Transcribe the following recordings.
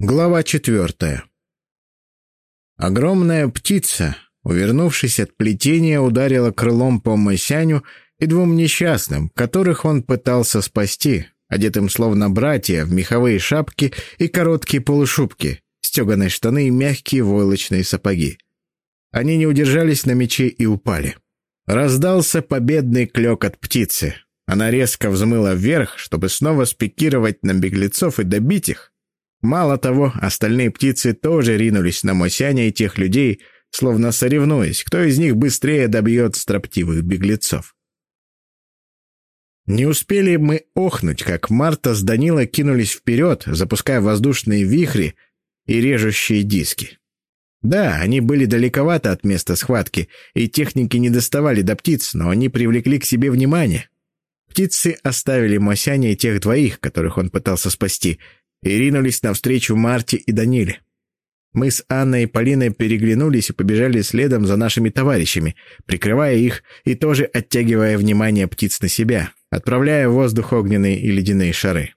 Глава четвертая. Огромная птица, увернувшись от плетения, ударила крылом по Масяню и двум несчастным, которых он пытался спасти, одетым словно братья в меховые шапки и короткие полушубки, стеганые штаны и мягкие войлочные сапоги. Они не удержались на мече и упали. Раздался победный клёк от птицы. Она резко взмыла вверх, чтобы снова спикировать на беглецов и добить их. Мало того, остальные птицы тоже ринулись на Мосяня и тех людей, словно соревнуясь, кто из них быстрее добьет строптивых беглецов. Не успели мы охнуть, как Марта с Данила кинулись вперед, запуская воздушные вихри и режущие диски. Да, они были далековато от места схватки, и техники не доставали до птиц, но они привлекли к себе внимание. Птицы оставили Мосяня и тех двоих, которых он пытался спасти, и ринулись навстречу Марте и Даниле. Мы с Анной и Полиной переглянулись и побежали следом за нашими товарищами, прикрывая их и тоже оттягивая внимание птиц на себя, отправляя в воздух огненные и ледяные шары.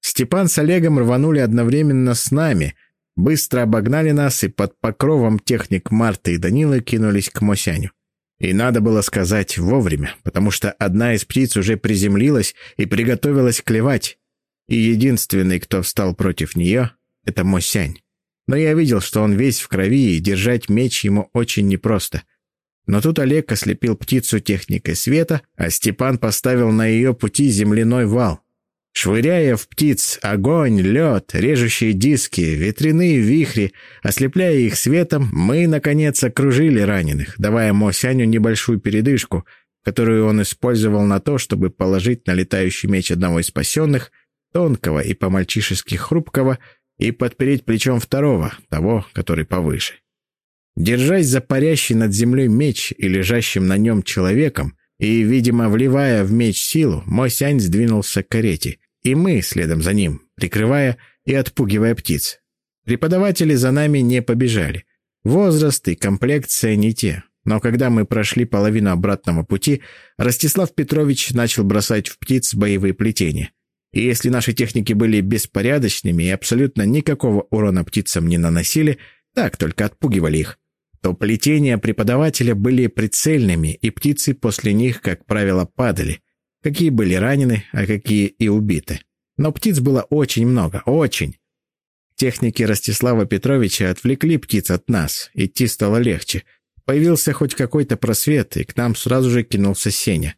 Степан с Олегом рванули одновременно с нами, быстро обогнали нас и под покровом техник Марты и Данилы кинулись к Мосяню. И надо было сказать вовремя, потому что одна из птиц уже приземлилась и приготовилась клевать, и единственный, кто встал против нее, — это Мосянь. Но я видел, что он весь в крови, и держать меч ему очень непросто. Но тут Олег ослепил птицу техникой света, а Степан поставил на ее пути земляной вал. Швыряя в птиц огонь, лед, режущие диски, ветряные вихри, ослепляя их светом, мы, наконец, окружили раненых, давая Мосяню небольшую передышку, которую он использовал на то, чтобы положить на летающий меч одного из спасенных тонкого и по-мальчишески хрупкого, и подпереть плечом второго, того, который повыше. Держась за парящий над землей меч и лежащим на нем человеком, и, видимо, вливая в меч силу, мой сянь сдвинулся к карете, и мы следом за ним, прикрывая и отпугивая птиц. Преподаватели за нами не побежали. Возраст и комплекция не те. Но когда мы прошли половину обратного пути, Ростислав Петрович начал бросать в птиц боевые плетения. И если наши техники были беспорядочными и абсолютно никакого урона птицам не наносили, так только отпугивали их, то плетения преподавателя были прицельными, и птицы после них, как правило, падали. Какие были ранены, а какие и убиты. Но птиц было очень много, очень. Техники Ростислава Петровича отвлекли птиц от нас, идти стало легче. Появился хоть какой-то просвет, и к нам сразу же кинулся Сеня.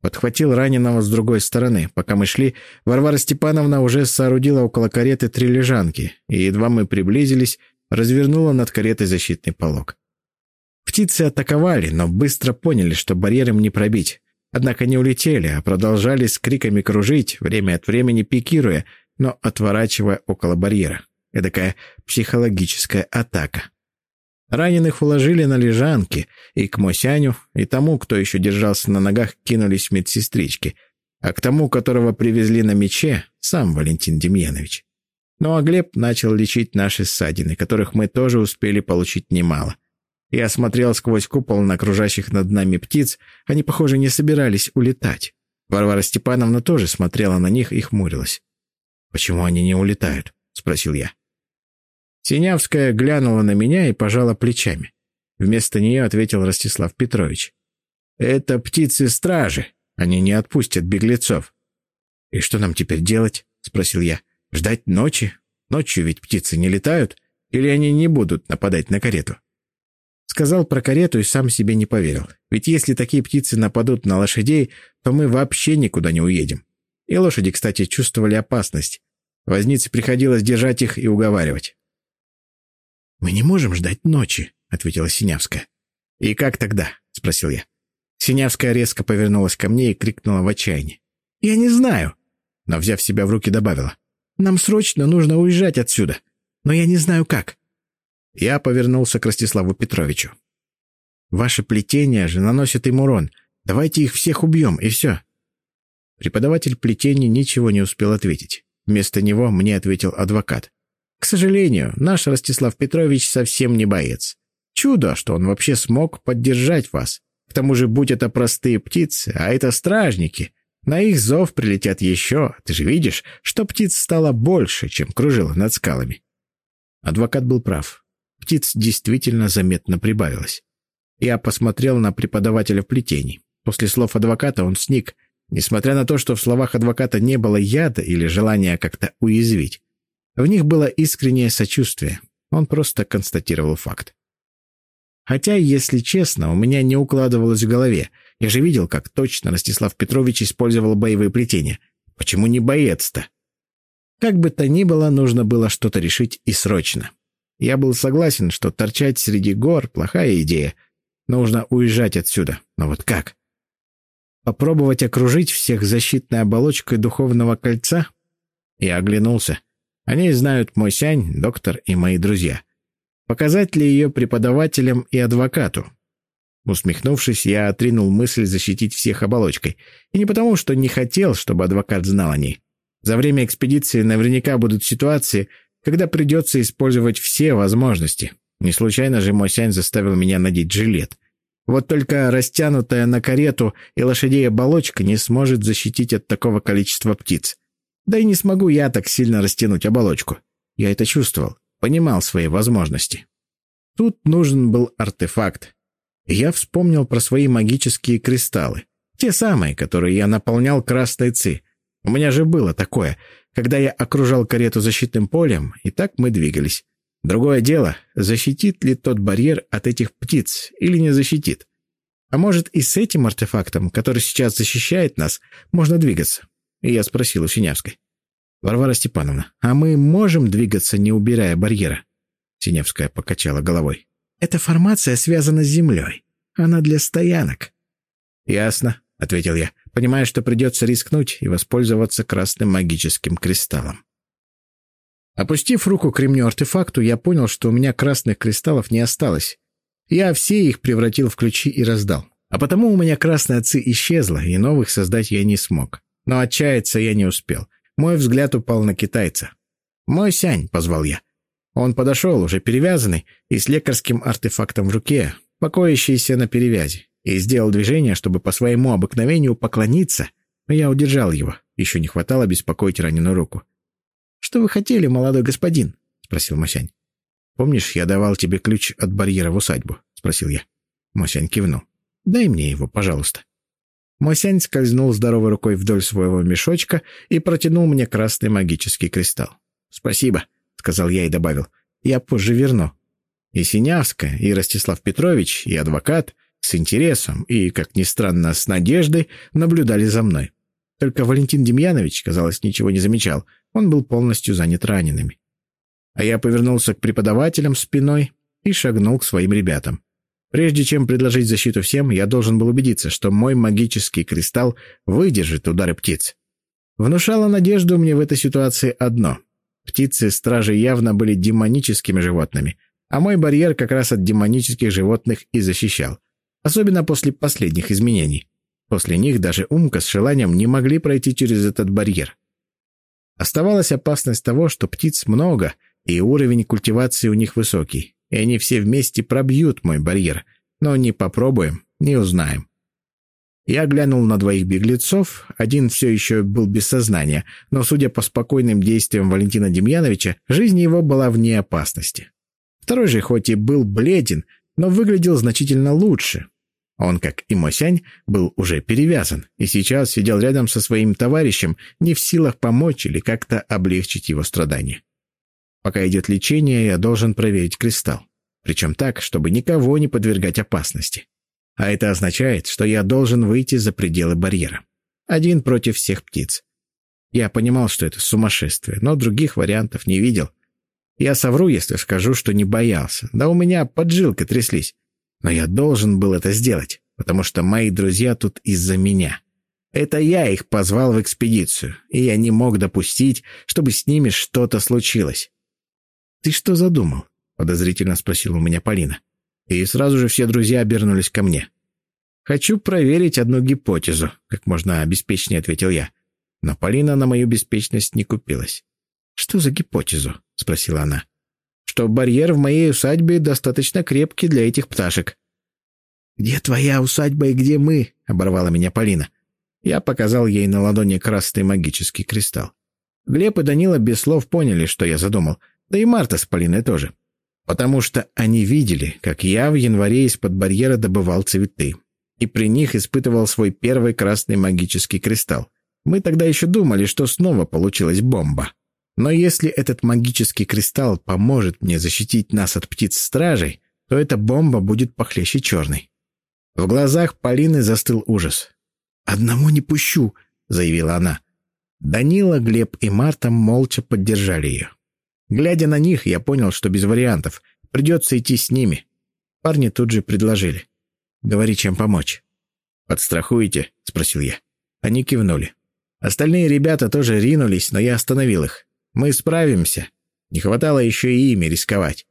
Подхватил раненого с другой стороны. Пока мы шли, Варвара Степановна уже соорудила около кареты три лежанки, и едва мы приблизились, развернула над каретой защитный полог. Птицы атаковали, но быстро поняли, что барьером не пробить. Однако не улетели, а продолжали с криками кружить, время от времени пикируя, но отворачивая около барьера. Эдакая психологическая атака. Раненых уложили на лежанки, и к Мосяню, и тому, кто еще держался на ногах, кинулись медсестрички, а к тому, которого привезли на мече, сам Валентин Демьянович. Ну а Глеб начал лечить наши ссадины, которых мы тоже успели получить немало. Я смотрел сквозь купол на окружающих над нами птиц, они, похоже, не собирались улетать. Варвара Степановна тоже смотрела на них и хмурилась. «Почему они не улетают?» — спросил я. Синявская глянула на меня и пожала плечами. Вместо нее ответил Ростислав Петрович. «Это птицы-стражи. Они не отпустят беглецов». «И что нам теперь делать?» — спросил я. «Ждать ночи? Ночью ведь птицы не летают? Или они не будут нападать на карету?» Сказал про карету и сам себе не поверил. Ведь если такие птицы нападут на лошадей, то мы вообще никуда не уедем. И лошади, кстати, чувствовали опасность. Вознице приходилось держать их и уговаривать. «Мы не можем ждать ночи», — ответила Синявская. «И как тогда?» — спросил я. Синявская резко повернулась ко мне и крикнула в отчаянии. «Я не знаю!» Но, взяв себя в руки, добавила. «Нам срочно нужно уезжать отсюда, но я не знаю как». Я повернулся к Ростиславу Петровичу. «Ваши плетения же наносят им урон. Давайте их всех убьем, и все». Преподаватель плетений ничего не успел ответить. Вместо него мне ответил адвокат. К сожалению, наш Ростислав Петрович совсем не боец. Чудо, что он вообще смог поддержать вас. К тому же, будь это простые птицы, а это стражники, на их зов прилетят еще. Ты же видишь, что птиц стало больше, чем кружило над скалами. Адвокат был прав. Птиц действительно заметно прибавилось. Я посмотрел на преподавателя в плетении. После слов адвоката он сник, несмотря на то, что в словах адвоката не было яда или желания как-то уязвить. В них было искреннее сочувствие. Он просто констатировал факт. Хотя, если честно, у меня не укладывалось в голове. Я же видел, как точно Ростислав Петрович использовал боевые плетения. Почему не боец-то? Как бы то ни было, нужно было что-то решить и срочно. Я был согласен, что торчать среди гор — плохая идея. Нужно уезжать отсюда. Но вот как? Попробовать окружить всех защитной оболочкой духовного кольца? Я оглянулся. Они знают мой сянь, доктор и мои друзья. Показать ли ее преподавателям и адвокату? Усмехнувшись, я отринул мысль защитить всех оболочкой. И не потому, что не хотел, чтобы адвокат знал о ней. За время экспедиции наверняка будут ситуации, когда придется использовать все возможности. Не случайно же мой сянь заставил меня надеть жилет. Вот только растянутая на карету и лошадей оболочка не сможет защитить от такого количества птиц. Да и не смогу я так сильно растянуть оболочку. Я это чувствовал, понимал свои возможности. Тут нужен был артефакт. я вспомнил про свои магические кристаллы. Те самые, которые я наполнял красной ци. У меня же было такое, когда я окружал карету защитным полем, и так мы двигались. Другое дело, защитит ли тот барьер от этих птиц или не защитит. А может, и с этим артефактом, который сейчас защищает нас, можно двигаться? Я спросил у Синявской. «Варвара Степановна, а мы можем двигаться, не убирая барьера?» Синявская покачала головой. «Эта формация связана с землей. Она для стоянок». «Ясно», — ответил я, понимая, что придется рискнуть и воспользоваться красным магическим кристаллом. Опустив руку к ремню-артефакту, я понял, что у меня красных кристаллов не осталось. Я все их превратил в ключи и раздал. А потому у меня красная ци исчезла, и новых создать я не смог. Но отчаяться я не успел. Мой взгляд упал на китайца. «Мой сянь», — позвал я. Он подошел, уже перевязанный, и с лекарским артефактом в руке, покоящийся на перевязи, и сделал движение, чтобы по своему обыкновению поклониться, но я удержал его. Еще не хватало беспокоить раненую руку. «Что вы хотели, молодой господин?» — спросил Масянь. «Помнишь, я давал тебе ключ от барьера в усадьбу?» — спросил я. Масянь кивнул. «Дай мне его, пожалуйста». Масянь скользнул здоровой рукой вдоль своего мешочка и протянул мне красный магический кристалл. «Спасибо», — сказал я и добавил. «Я позже верну». И Синявская, и Ростислав Петрович, и адвокат с интересом и, как ни странно, с надеждой наблюдали за мной. Только Валентин Демьянович, казалось, ничего не замечал. Он был полностью занят ранеными. А я повернулся к преподавателям спиной и шагнул к своим ребятам. Прежде чем предложить защиту всем, я должен был убедиться, что мой магический кристалл выдержит удары птиц. Внушало надежду мне в этой ситуации одно. Птицы-стражи явно были демоническими животными, а мой барьер как раз от демонических животных и защищал. Особенно после последних изменений. После них даже Умка с Шеланем не могли пройти через этот барьер. Оставалась опасность того, что птиц много, и уровень культивации у них высокий, и они все вместе пробьют мой барьер, но не попробуем, не узнаем. Я глянул на двоих беглецов, один все еще был без сознания, но, судя по спокойным действиям Валентина Демьяновича, жизнь его была вне опасности. Второй же хоть и был бледен, но выглядел значительно лучше, он, как и Мосянь, был уже перевязан и сейчас сидел рядом со своим товарищем, не в силах помочь или как-то облегчить его страдания. Пока идет лечение, я должен проверить кристалл. Причем так, чтобы никого не подвергать опасности. А это означает, что я должен выйти за пределы барьера. Один против всех птиц. Я понимал, что это сумасшествие, но других вариантов не видел. Я совру, если скажу, что не боялся. Да у меня поджилки тряслись. Но я должен был это сделать, потому что мои друзья тут из-за меня. Это я их позвал в экспедицию, и я не мог допустить, чтобы с ними что-то случилось. «Ты что задумал?» — подозрительно спросила у меня Полина. И сразу же все друзья обернулись ко мне. «Хочу проверить одну гипотезу», — как можно обеспечнее ответил я. Но Полина на мою беспечность не купилась. «Что за гипотезу?» — спросила она что барьер в моей усадьбе достаточно крепкий для этих пташек. «Где твоя усадьба и где мы?» — оборвала меня Полина. Я показал ей на ладони красный магический кристалл. Глеб и Данила без слов поняли, что я задумал. Да и Марта с Полиной тоже. Потому что они видели, как я в январе из-под барьера добывал цветы. И при них испытывал свой первый красный магический кристалл. Мы тогда еще думали, что снова получилась бомба. Но если этот магический кристалл поможет мне защитить нас от птиц-стражей, то эта бомба будет похлеще черной. В глазах Полины застыл ужас. «Одному не пущу», — заявила она. Данила, Глеб и Марта молча поддержали ее. Глядя на них, я понял, что без вариантов. Придется идти с ними. Парни тут же предложили. «Говори, чем помочь». «Подстрахуете?» — спросил я. Они кивнули. Остальные ребята тоже ринулись, но я остановил их. Мы справимся. Не хватало еще и ими рисковать.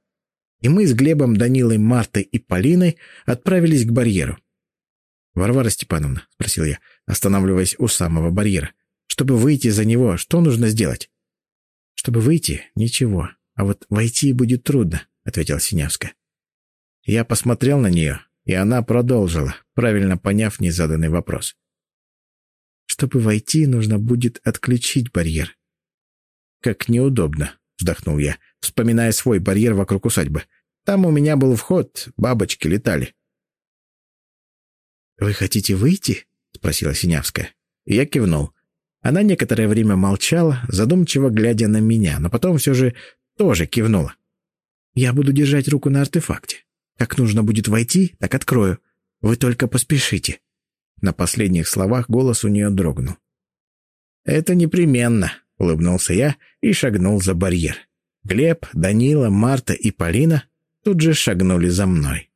И мы с Глебом, Данилой, Мартой и Полиной отправились к барьеру. «Варвара Степановна», — спросил я, останавливаясь у самого барьера, «чтобы выйти за него, что нужно сделать?» «Чтобы выйти — ничего, а вот войти будет трудно», — ответила Синявская. Я посмотрел на нее, и она продолжила, правильно поняв незаданный вопрос. «Чтобы войти, нужно будет отключить барьер. «Как неудобно», — вздохнул я, вспоминая свой барьер вокруг усадьбы. «Там у меня был вход, бабочки летали». «Вы хотите выйти?» — спросила Синявская. Я кивнул. Она некоторое время молчала, задумчиво глядя на меня, но потом все же тоже кивнула. «Я буду держать руку на артефакте. Как нужно будет войти, так открою. Вы только поспешите». На последних словах голос у нее дрогнул. «Это непременно», — улыбнулся я и шагнул за барьер. Глеб, Данила, Марта и Полина тут же шагнули за мной.